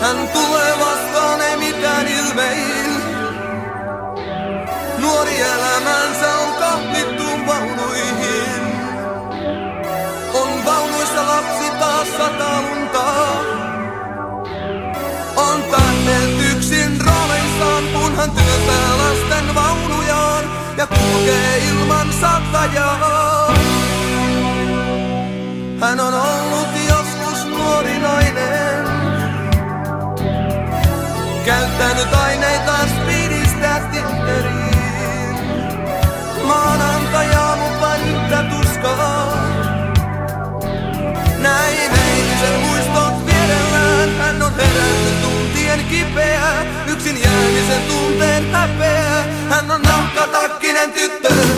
Hän tulee vastaan, ei mitään ilmein. Nuori elämänsä on kahlittu vaunuihin. On vaunuissa lapsi taas sata lunta. On tähdet yksin rooleissaan, kun hän työntää lasten vaunujaan ja kulkee ilman sattajaa. Hän on Käyttänyt aineita speedistä Tinderiin. Maanantajaa, vain yhtä tuskaa. Näin eilisen muistot vierellään. Hän on herännyt tuntien kipeä. Yksin jäämisen tunteen häpeä. Hän on nahkatakkinen tyttö.